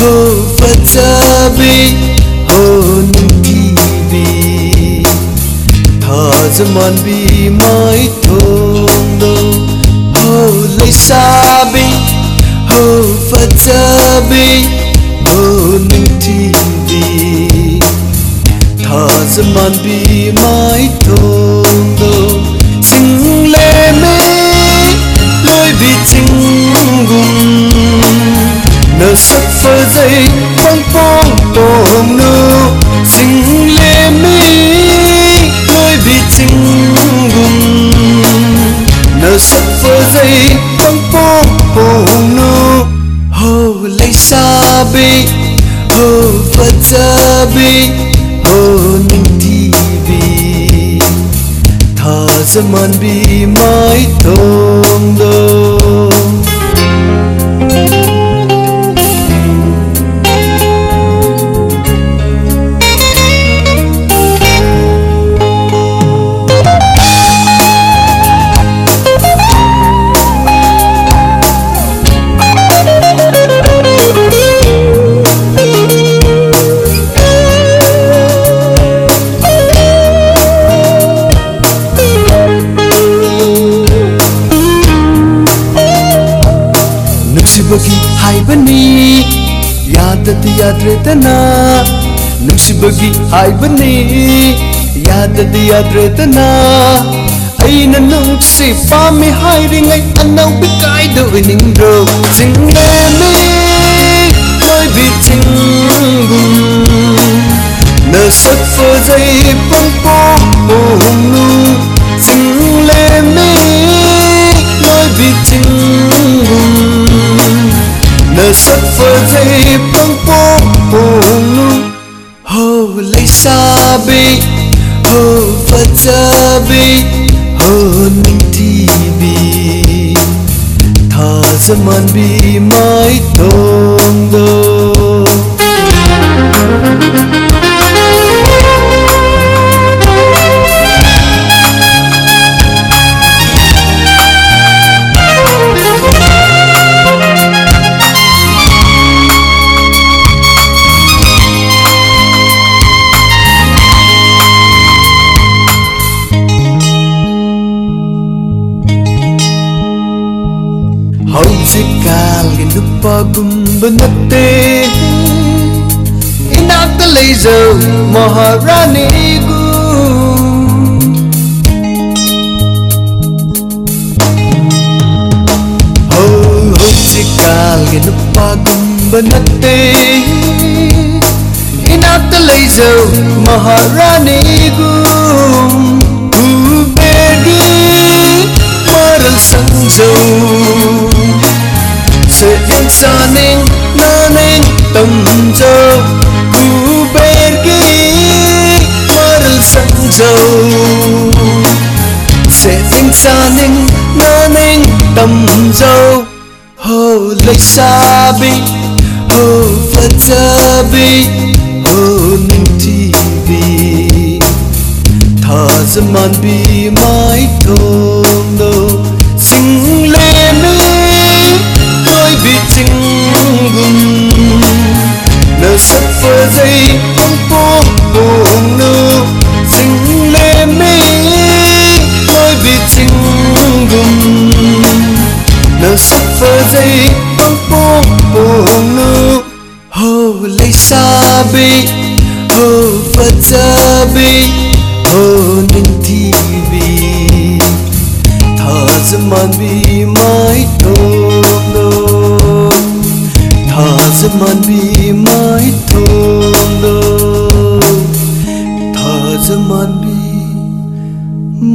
ho fajabi ho nuntibi tha zaman bi. Mai thong do ho leisabi ho fajabi ho nuntibi tha zaman bi mai thong do phơ dây phong tổ tôm nu xin lê mi nơi vì chính gum nở sắc phơ dây phong phong tôm nu hồ lấy xa bi hồ phật gia bi hồ ninh thi vi thả tha màn bi mãi thông đời ꯅꯨꯡꯁꯤꯕꯒꯤ ꯍꯥꯏꯕꯅꯤ ꯌꯥꯗꯗꯤ ꯌꯥꯗ꯭ꯔꯦꯗꯅ ꯅꯨꯡꯁꯤꯕꯒꯤ ꯍꯥꯏꯕꯅꯤ ꯌꯥꯗꯗꯤ ꯌꯥꯗ꯭ꯔꯦꯗꯅ ꯑꯩꯅ ꯅꯨꯡꯁꯤ ꯄꯥꯝꯃꯤ ꯍꯥꯏꯔꯤꯉꯩ ꯑꯅꯧꯕꯤ ꯀꯥꯏꯗ ꯑꯣꯏꯅꯤꯡꯗ꯭ꯔꯣ ꯆꯤꯡꯂꯦꯝꯃꯤ ꯂꯣꯏꯕꯤ ꯆꯤꯡꯒꯨꯝ ꯅꯁꯛ ꯐꯖꯩ Birthday pang pong puno Ho lay sabi Ho fatabi Ho ning tibi Tha zaman bi. Mãi tong dong நாளினுப்பகும்பனத்தே இனாத்தலைசோ மொஹரானேகு Maharani ஹோச்சிக்காலினுப்பகும்பனத்தே இனாத்தலைசோ ho Hãy subscribe cho kênh Ghiền Mì Gõ Để không bỏ lỡ những video hấp dẫn 雪亦散寧那寧動就古悲記 mar sân dầu. Sẽ tinh xa ninh na ninh tầm dâu hồ lệ xa bi, hồ phật xa bi, hồ ninh thi bi thả ra bi mãi thôi. fuzzy bong bong bong nu ho lay sabi ho fatabi ho ning tivi tha zaman bi. Mai to no tha zaman bi mai to no tha zaman bi